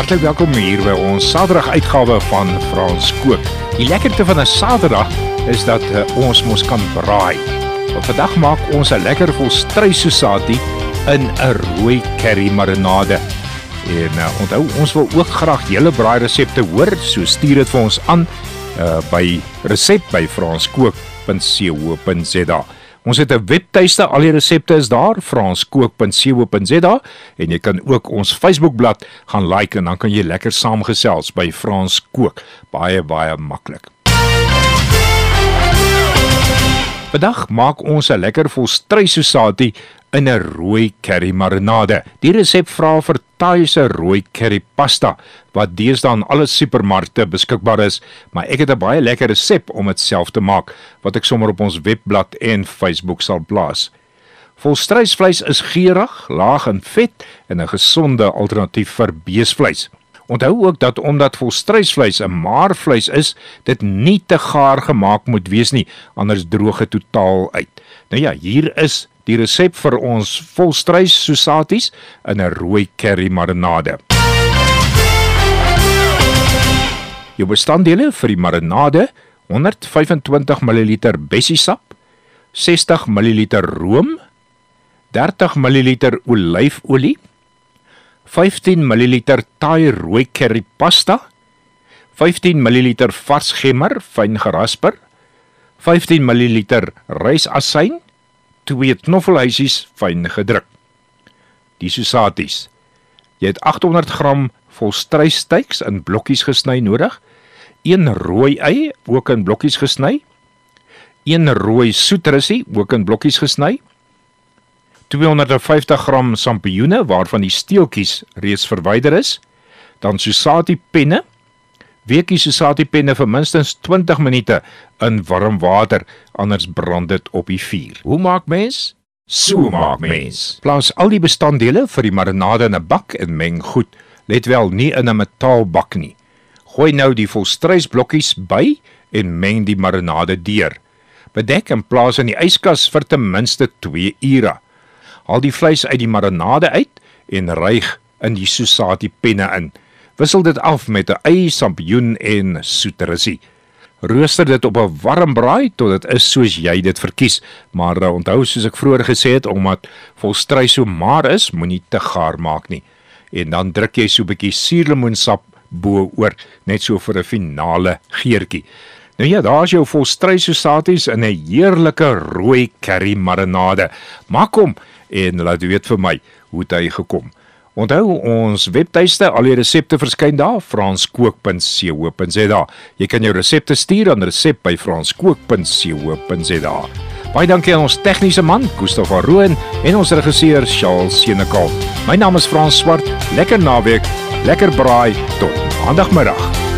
Hartlik welkom hier by ons Saterdag uitgawe van Frans Kook. Die lekkerte van 'n Saterdag is dat uh, ons mos kan braai. Want vandag maak ons 'n lekker volstrysosatie in 'n rooi curry marinade. En uh, onthou, ons wil ook graag julle braai resepte hoor, so stuur dit vir ons aan uh, by resep by franskook.co.za. Ons het 'n webtuiste, al die resepte is daar, franskook.co.za en jy kan ook ons Facebookblad gaan like en dan kan jy lekker saamgesels by Frans Kook. Baie baie maklik. Vandag maak ons 'n lekker volstrysosatie in 'n rooi curry marinade. Die resep vra vir Thaise rooi curry pasta wat deesdae in alle supermarkte beskikbaar is, maar ek het 'n baie lekker resep om dit self te maak wat ek sommer op ons webblad en Facebook sal plaas. Volstrysvleis is geurig, laag in vet en 'n gesonde alternatief vir beesvleis. Onthou ook dat omdat volstrysvleis 'n maarvleis is, dit nie te gaar gemaak moet wees nie, anders droog dit totaal uit. Nou ja, hier is die resep vir ons volstrys sosaties in 'n rooi curry marinade. Jou bestanddele vir die marinade: 125 ml bessiesap, 60 ml room, 30 ml olyfolie, 15 ml Thai rooi curry pasta, 15 ml vars gemmer fyn gerasper, 15 ml rysasyn, twee knoffelhuisies fyn gedruk. Die sosaties. Jy het 800 gram volstryssteaks in blokkies gesny nodig, 1 rooi ei ook in blokkies gesny, 1 rooi soetrussie ook in blokkies gesny, 250 gram sampioene waarvan die steeltjies reeds verwyder is, dan sosatie penne, weekie sosatie penne vir minstens 20 minute in warm water, anders brand dit op die vuur. Hoe maak mens? So maak mens. Plaas al die bestanddele vir die marinade in 'n bak en meng goed. Let wel nie in 'n metaalbak nie. Gooi nou die volstrysblokkies by en meng die marinade deur. Bedek en plaas in die yskas vir ten minste 2 ure. Haal die vleis uit die marinade uit en ryg in die sousati penne in. Wissel dit af met 'n ei, sampioen en soeterussie. Rooster dit op 'n warm braai tot dit is soos jy dit verkies, maar uh, onthou soos ek vroeër gesê het, omdat volstry so maar is, moenie te gaar maak nie. En dan druk jy so 'n bietjie suurlemoensap bo oor, net so vir 'n finale geurtjie. Nou ja, daar's jou volstry sosaties in 'n heerlike rooi curry marinade. Maak hom en laat weet vir my hoe dit hy gekom. Onthou ons webtuiste, al die resepte verskyn daar, franskook.co.za. Jy kan jou resepte stuur aan resep by franskook.co.za. Baie dankie aan ons tegniese man, Gustaf van Rooyen en ons regisseur Charles Senekal. My naam is Frans Swart. Lekker naweek, lekker braai tot maandagmiddag.